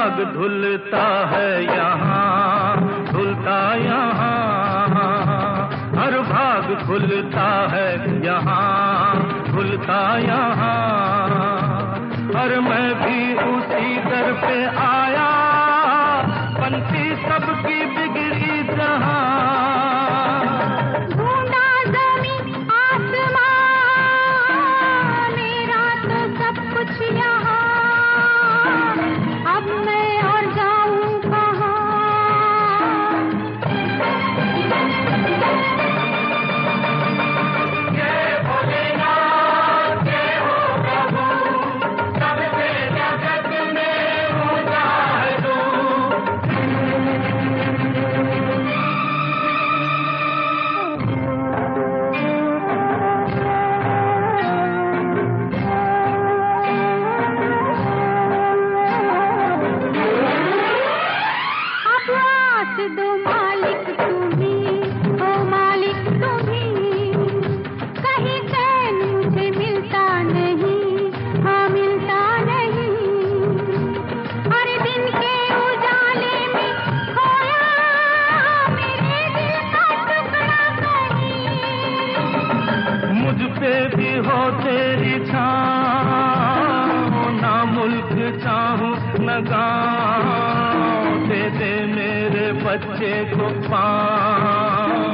हर दाग धुलता है यहाँ, धुलता यहाँ। हर भाग खुलता है यहाँ खुलता यहाँ। और मैं भी उसी दर पे आया पंथी सबकी बिगड़ी जहाँ। ढूंढा ज़मीन आसमां, मेरा तो सब कुछ तेरी छाँव ना मुल्क चाहूँ न गाँव दे दे मेरे बच्चे को पाँव।